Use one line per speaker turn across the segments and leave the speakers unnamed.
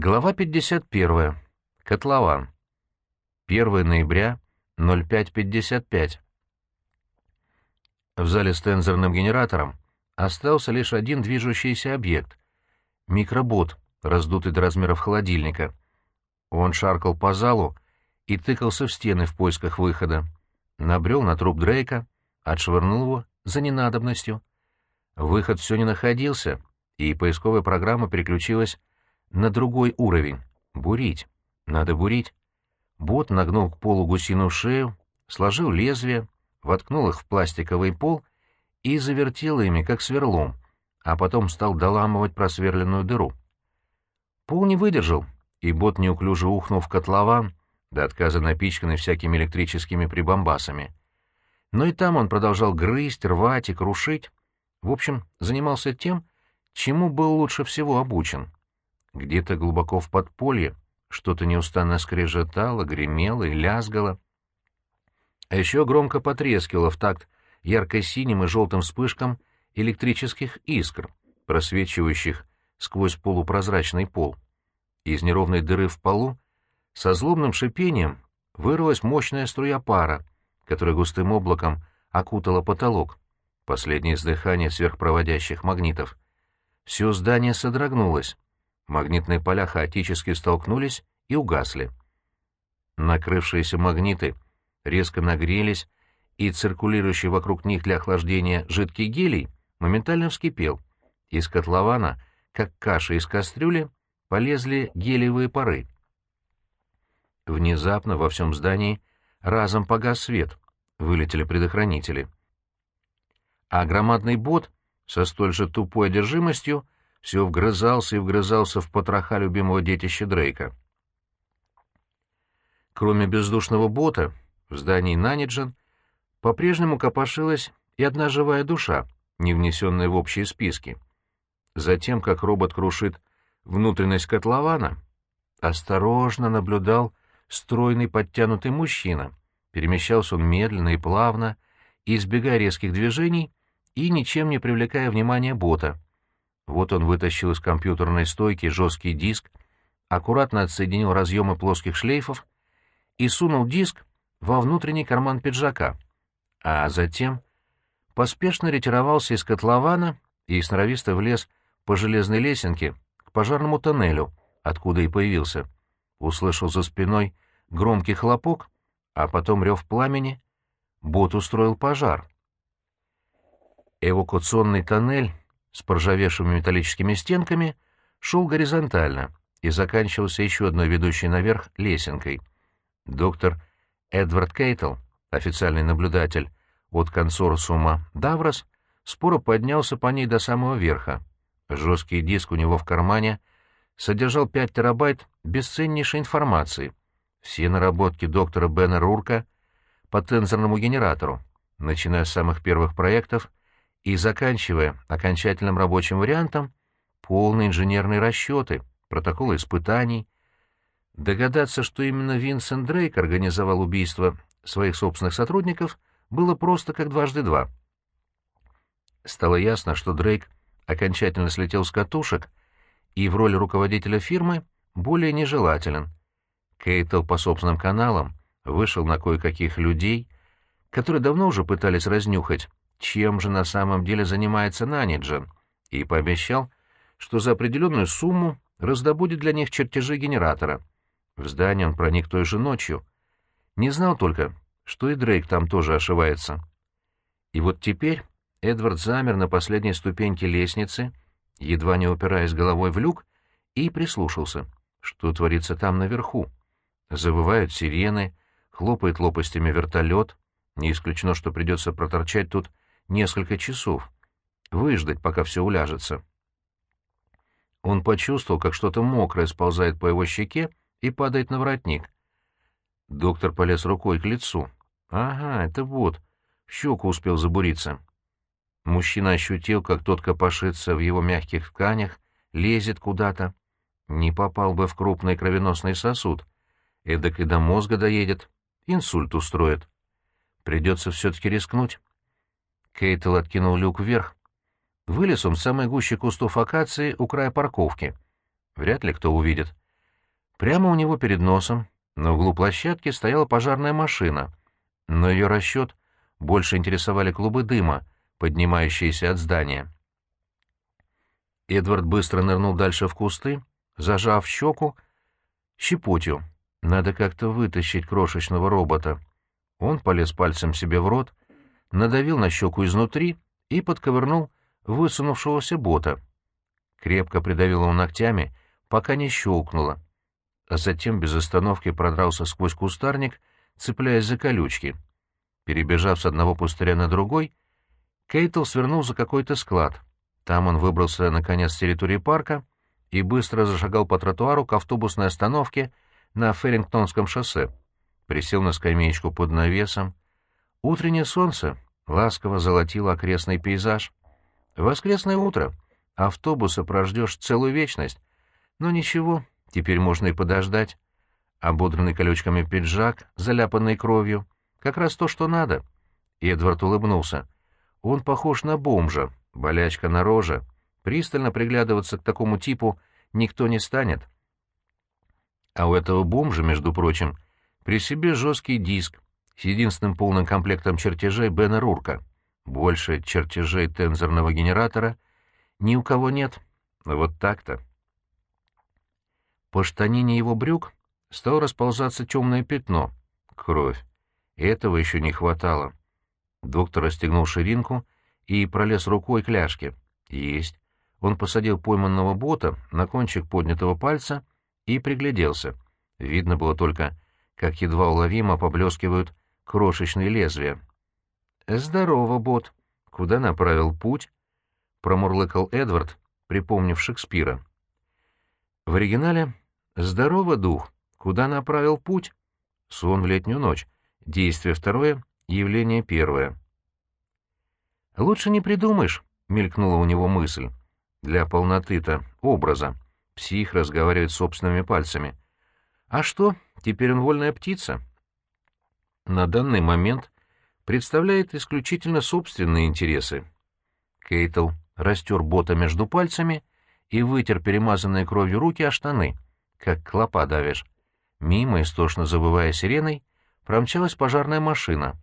Глава 51. Котлован. 1 ноября, 05.55. В зале с тензорным генератором остался лишь один движущийся объект — микробот, раздутый до размеров холодильника. Он шаркал по залу и тыкался в стены в поисках выхода. Набрел на труп Дрейка, отшвырнул его за ненадобностью. Выход все не находился, и поисковая программа переключилась на другой уровень — бурить. Надо бурить. Бот нагнул к полу гусиную шею, сложил лезвие, воткнул их в пластиковый пол и завертел ими, как сверлом, а потом стал доламывать просверленную дыру. Пол не выдержал, и бот неуклюже ухнул в котлован, до отказа напичканный всякими электрическими прибамбасами. Но и там он продолжал грызть, рвать и крушить. В общем, занимался тем, чему был лучше всего обучен. Где-то глубоко в подполье что-то неустанно скрежетало, гремело и лязгало. А еще громко потрескивало в такт ярко-синим и желтым вспышкам электрических искр, просвечивающих сквозь полупрозрачный пол. Из неровной дыры в полу со злобным шипением вырвалась мощная струя пара, которая густым облаком окутала потолок. Последнее издыхание сверхпроводящих магнитов. Все здание содрогнулось. Магнитные поля хаотически столкнулись и угасли. Накрывшиеся магниты резко нагрелись, и циркулирующий вокруг них для охлаждения жидкий гелий моментально вскипел. Из котлована, как каша из кастрюли, полезли гелиевые пары. Внезапно во всем здании разом погас свет, вылетели предохранители. А громадный бот со столь же тупой одержимостью все вгрызался и вгрызался в потроха любимого детища Дрейка. Кроме бездушного бота, в здании Наниджен по-прежнему копошилась и одна живая душа, не внесенная в общие списки. Затем, как робот крушит внутренность котлована, осторожно наблюдал стройный подтянутый мужчина. Перемещался он медленно и плавно, избегая резких движений и ничем не привлекая внимания бота. Вот он вытащил из компьютерной стойки жесткий диск, аккуратно отсоединил разъемы плоских шлейфов и сунул диск во внутренний карман пиджака, а затем поспешно ретировался из котлована и сноровисто влез по железной лесенке к пожарному тоннелю, откуда и появился. Услышал за спиной громкий хлопок, а потом рев пламени. Бот устроил пожар. Эвакуационный тоннель с поржавевшими металлическими стенками шел горизонтально и заканчивался еще одной ведущей наверх лесенкой. Доктор Эдвард Кейтл, официальный наблюдатель от консорциума «Даврос», споро поднялся по ней до самого верха. Жесткий диск у него в кармане содержал 5 терабайт бесценнейшей информации. Все наработки доктора Бена Рурка по тензорному генератору, начиная с самых первых проектов и заканчивая окончательным рабочим вариантом полные инженерные расчеты, протоколы испытаний. Догадаться, что именно Винсент Дрейк организовал убийство своих собственных сотрудников, было просто как дважды два. Стало ясно, что Дрейк окончательно слетел с катушек и в роли руководителя фирмы более нежелателен. Кейтл по собственным каналам вышел на кое-каких людей, которые давно уже пытались разнюхать чем же на самом деле занимается Наниджен, и пообещал, что за определенную сумму раздобудет для них чертежи генератора. В здание он проник той же ночью. Не знал только, что и Дрейк там тоже ошивается. И вот теперь Эдвард замер на последней ступеньке лестницы, едва не упираясь головой в люк, и прислушался, что творится там наверху. Завывают сирены, хлопает лопастями вертолет, не исключено, что придется проторчать тут несколько часов, выждать, пока все уляжется. Он почувствовал, как что-то мокрое сползает по его щеке и падает на воротник. Доктор полез рукой к лицу. «Ага, это вот. Щеку успел забуриться». Мужчина ощутил, как тот копошится в его мягких тканях, лезет куда-то. Не попал бы в крупный кровеносный сосуд. Эдак и до мозга доедет, инсульт устроит. Придется все-таки рискнуть. Кейтл откинул люк вверх. Вылез он в самой гуще кустов акации у края парковки. Вряд ли кто увидит. Прямо у него перед носом, на углу площадки, стояла пожарная машина, но ее расчет больше интересовали клубы дыма, поднимающиеся от здания. Эдвард быстро нырнул дальше в кусты, зажав щеку щепотью. Надо как-то вытащить крошечного робота. Он полез пальцем себе в рот, надавил на щеку изнутри и подковырнул высунувшегося бота. Крепко придавил его ногтями, пока не щелкнуло, а затем без остановки продрался сквозь кустарник, цепляясь за колючки. Перебежав с одного пустыря на другой, Кейтл свернул за какой-то склад. Там он выбрался, наконец, с территории парка и быстро зашагал по тротуару к автобусной остановке на Феррингтонском шоссе. Присел на скамеечку под навесом. Утреннее солнце ласково золотило окрестный пейзаж. Воскресное утро. Автобуса прождешь целую вечность. Но ничего, теперь можно и подождать. Ободранный колючками пиджак, заляпанный кровью — как раз то, что надо. Эдвард улыбнулся. Он похож на бомжа, болячка на роже. Пристально приглядываться к такому типу никто не станет. А у этого бомжа, между прочим, при себе жесткий диск с единственным полным комплектом чертежей Бена Рурка. Больше чертежей тензорного генератора ни у кого нет. Вот так-то. По штанине его брюк стало расползаться темное пятно. Кровь. Этого еще не хватало. Доктор расстегнул ширинку и пролез рукой к ляжке. Есть. Он посадил пойманного бота на кончик поднятого пальца и пригляделся. Видно было только, как едва уловимо поблескивают крошечные лезвия. «Здорово, бот. Куда направил путь?» — промурлыкал Эдвард, припомнив Шекспира. В оригинале «Здорово, дух. Куда направил путь?» Сон в летнюю ночь Действие второе, явление первое. «Лучше не придумаешь», — мелькнула у него мысль. «Для полноты-то, образа. Псих разговаривает собственными пальцами. А что, теперь он вольная птица?» На данный момент представляет исключительно собственные интересы. Кейтл растер бота между пальцами и вытер перемазанные кровью руки о штаны, как клопа давишь. Мимо, истошно забывая сиреной, промчалась пожарная машина.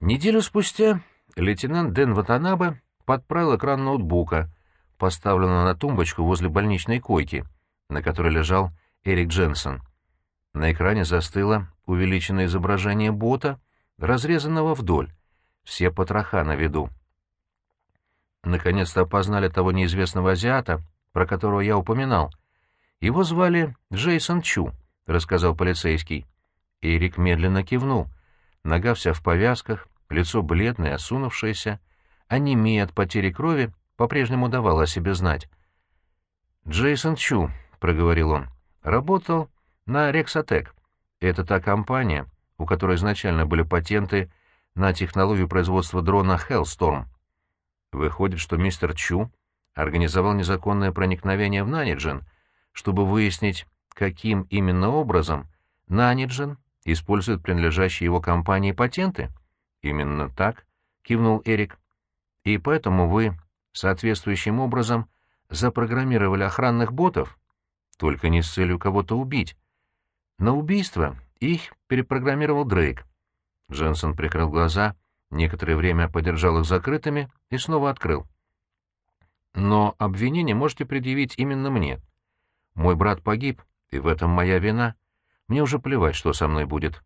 Неделю спустя лейтенант Дэн Ватанабе подправил экран ноутбука, поставленного на тумбочку возле больничной койки, на которой лежал Эрик Дженсен. На экране застыло увеличенное изображение бота, разрезанного вдоль, все потроха на виду. Наконец-то опознали того неизвестного азиата, про которого я упоминал. Его звали Джейсон Чу. — рассказал полицейский. Эрик медленно кивнул. Нога вся в повязках, лицо бледное, осунувшееся, анемия от потери крови по-прежнему давала о себе знать. «Джейсон Чу», — проговорил он, — «работал на Рексотек. Это та компания, у которой изначально были патенты на технологию производства дрона Hellstorm. Выходит, что мистер Чу организовал незаконное проникновение в Наниджен, чтобы выяснить, каким именно образом Наниджен использует принадлежащие его компании патенты? Именно так, кивнул Эрик. И поэтому вы соответствующим образом запрограммировали охранных ботов, только не с целью кого-то убить. На убийство их перепрограммировал Дрейк. Дженсон прикрыл глаза, некоторое время подержал их закрытыми и снова открыл. Но обвинение можете предъявить именно мне. Мой брат погиб, и в этом моя вина. Мне уже плевать, что со мной будет.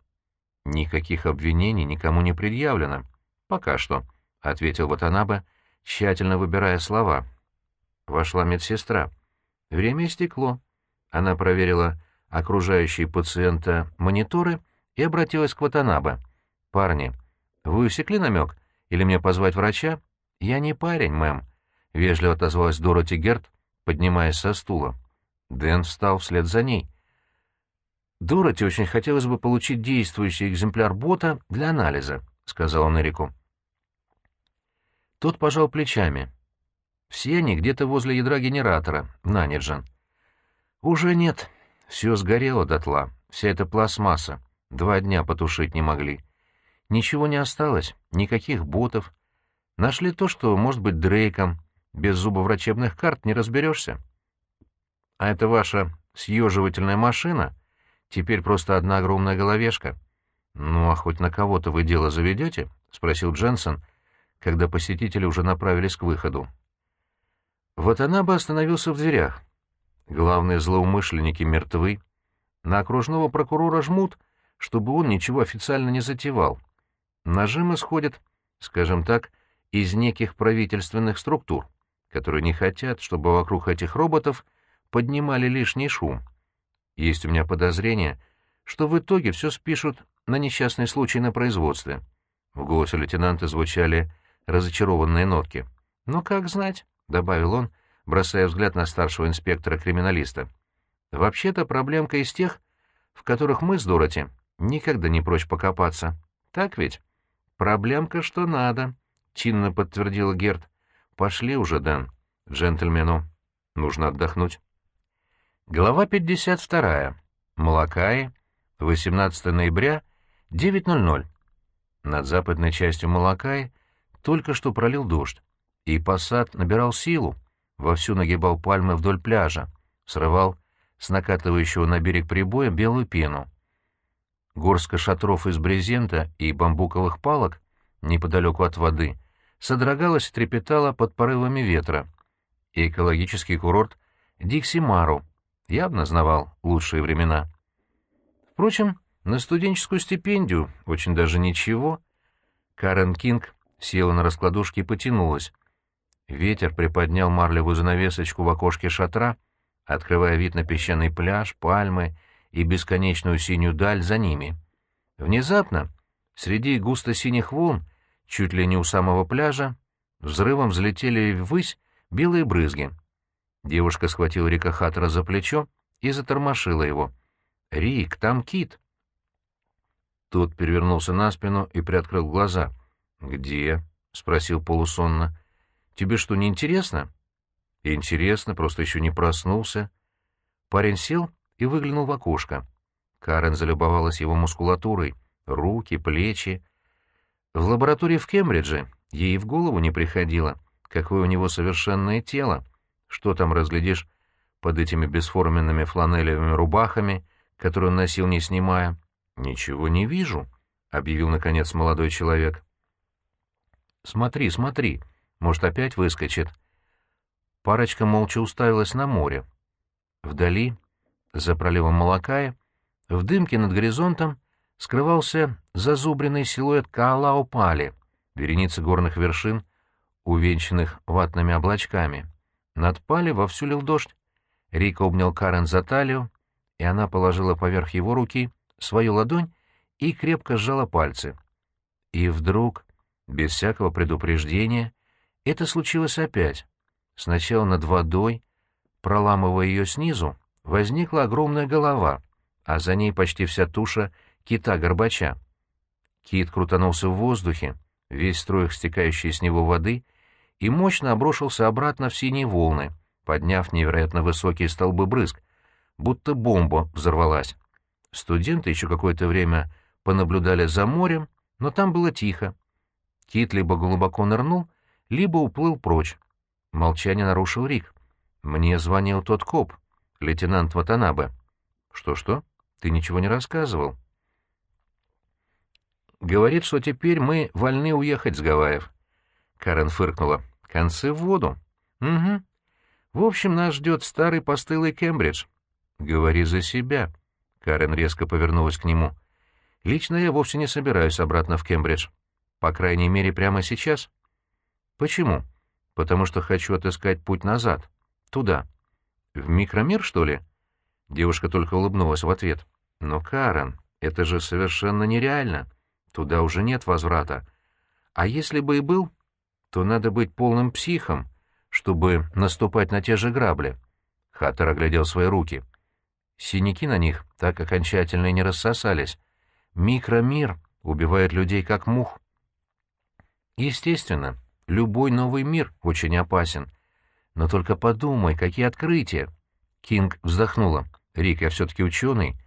Никаких обвинений никому не предъявлено. Пока что, — ответил Ватанаба, тщательно выбирая слова. Вошла медсестра. Время истекло. Она проверила окружающие пациента мониторы и обратилась к Ватанаба. «Парни, вы усекли намек? Или мне позвать врача?» «Я не парень, мэм», — вежливо отозвалась Дороти Герт, поднимаясь со стула. Дэн встал вслед за ней. «Дороти очень хотелось бы получить действующий экземпляр бота для анализа», — сказал он Эрику. Тот пожал плечами. «Все они где-то возле ядра генератора, Наниджен». «Уже нет. Все сгорело дотла. Вся эта пластмасса. Два дня потушить не могли. Ничего не осталось, никаких ботов. Нашли то, что может быть Дрейком. Без зубоврачебных карт не разберешься». А это ваша съеживательная машина теперь просто одна огромная головешка. Ну, а хоть на кого-то вы дело заведете? — спросил Дженсен, когда посетители уже направились к выходу. Вот она бы остановился в дверях. Главные злоумышленники мертвы. На окружного прокурора жмут, чтобы он ничего официально не затевал. Нажим исходит, скажем так, из неких правительственных структур, которые не хотят, чтобы вокруг этих роботов поднимали лишний шум. Есть у меня подозрение, что в итоге все спишут на несчастный случай на производстве. В голосе лейтенанта звучали разочарованные нотки. «Ну, как знать», — добавил он, бросая взгляд на старшего инспектора-криминалиста. «Вообще-то проблемка из тех, в которых мы с Дороти никогда не прочь покопаться. Так ведь?» «Проблемка, что надо», — чинно подтвердила Герт. «Пошли уже, Дэн. Джентльмену нужно отдохнуть». Глава 52. Малакаи. 18 ноября, 9.00. Над западной частью Малакаи только что пролил дождь, и посад набирал силу, вовсю нагибал пальмы вдоль пляжа, срывал с накатывающего на берег прибоя белую пену. Горстка шатров из брезента и бамбуковых палок неподалеку от воды содрогалась и трепетала под порывами ветра. И экологический курорт Дикси-Мару явно знавал лучшие времена. Впрочем, на студенческую стипендию очень даже ничего. Карен Кинг села на раскладушке и потянулась. Ветер приподнял марлевую занавесочку в окошке шатра, открывая вид на песчаный пляж, пальмы и бесконечную синюю даль за ними. Внезапно, среди густо-синих волн, чуть ли не у самого пляжа, взрывом взлетели ввысь белые брызги — Девушка схватила Рика Хаттера за плечо и затормошила его. «Рик, там кит!» Тот перевернулся на спину и приоткрыл глаза. «Где?» — спросил полусонно. «Тебе что, не интересно?» «Интересно, просто еще не проснулся». Парень сел и выглянул в окошко. Карен залюбовалась его мускулатурой, руки, плечи. В лаборатории в Кембридже ей в голову не приходило, какое у него совершенное тело. Что там разглядишь под этими бесформенными фланелевыми рубахами, которые он носил, не снимая? «Ничего не вижу», — объявил, наконец, молодой человек. «Смотри, смотри, может, опять выскочит». Парочка молча уставилась на море. Вдали, за проливом Малакая, в дымке над горизонтом скрывался зазубренный силуэт Каалао-Пали, вереницы горных вершин, увенчанных ватными облачками. Над Пали вовсю лил дождь. Рика обнял Карен за талию, и она положила поверх его руки свою ладонь и крепко сжала пальцы. И вдруг, без всякого предупреждения, это случилось опять. Сначала над водой, проламывая ее снизу, возникла огромная голова, а за ней почти вся туша кита-горбача. Кит крутанулся в воздухе, весь строих стекающей с него воды — и мощно обрушился обратно в синие волны, подняв невероятно высокие столбы брызг, будто бомба взорвалась. Студенты еще какое-то время понаблюдали за морем, но там было тихо. Кит либо глубоко нырнул, либо уплыл прочь. Молчание нарушил Рик. «Мне звонил тот коп, лейтенант Ватанабе». «Что-что? Ты ничего не рассказывал?» «Говорит, что теперь мы вольны уехать с Гавайев. Карен фыркнула. «Концы в воду». «Угу. В общем, нас ждет старый постылый Кембридж». «Говори за себя». Карен резко повернулась к нему. «Лично я вовсе не собираюсь обратно в Кембридж. По крайней мере, прямо сейчас». «Почему?» «Потому что хочу отыскать путь назад. Туда». «В микромир, что ли?» Девушка только улыбнулась в ответ. «Но, Карен, это же совершенно нереально. Туда уже нет возврата. А если бы и был, то надо быть полным психом, чтобы наступать на те же грабли. Хаттер оглядел свои руки. Синяки на них так окончательно и не рассосались. Микромир убивает людей как мух. Естественно, любой новый мир очень опасен. Но только подумай, какие открытия. Кинг вздохнула. Рик, я все-таки ученый.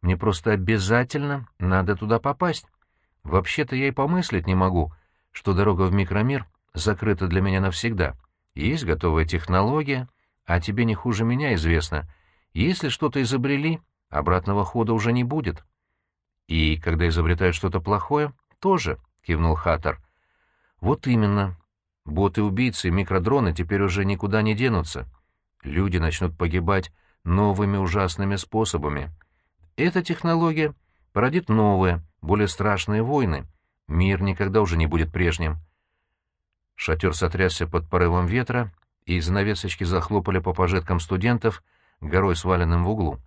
Мне просто обязательно надо туда попасть. Вообще-то я и помыслить не могу, что дорога в микромир закрыта для меня навсегда. Есть готовая технология, А тебе не хуже меня известно. Если что-то изобрели, обратного хода уже не будет. И когда изобретают что-то плохое, тоже, — кивнул Хаттер. Вот именно. Боты-убийцы микродроны теперь уже никуда не денутся. Люди начнут погибать новыми ужасными способами. Эта технология породит новые, более страшные войны. Мир никогда уже не будет прежним. Шатер сотрясся под порывом ветра, и занавесочки захлопали по пожиткам студентов, горой сваленным в углу.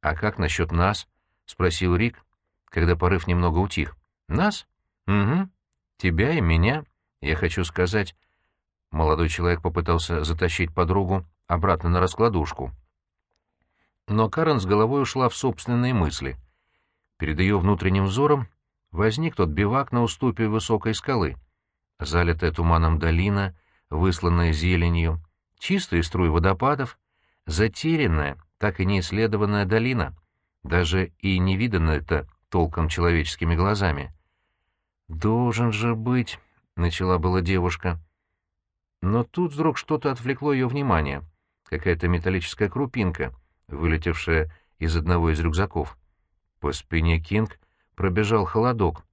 «А как насчет нас?» — спросил Рик, когда порыв немного утих. «Нас? Угу. Тебя и меня. Я хочу сказать...» Молодой человек попытался затащить подругу обратно на раскладушку. Но Карен с головой ушла в собственные мысли. Перед ее внутренним взором возник тот бивак на уступе высокой скалы. Залитая туманом долина, высланная зеленью, чистые струи водопадов, затерянная, так и не исследованная долина, даже и не виданная-то толком человеческими глазами. «Должен же быть», — начала была девушка. Но тут вдруг что-то отвлекло ее внимание, какая-то металлическая крупинка, вылетевшая из одного из рюкзаков. По спине Кинг пробежал холодок.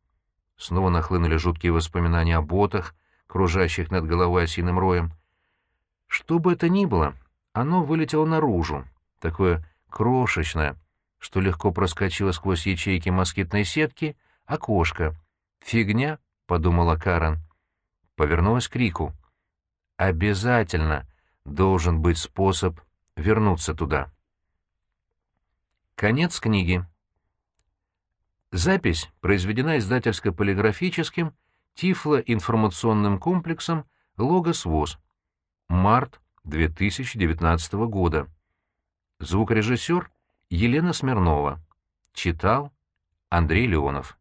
Снова нахлынули жуткие воспоминания о ботах, кружащих над головой осиным роем. Что бы это ни было, оно вылетело наружу, такое крошечное, что легко проскочило сквозь ячейки москитной сетки, окошко. «Фигня», — подумала Карен. Повернулась к Рику. «Обязательно должен быть способ вернуться туда». Конец книги. Запись произведена издательско-полиграфическим Тифло-информационным комплексом «Логос ВОЗ». Март 2019 года. Звукорежиссер Елена Смирнова. Читал Андрей Леонов.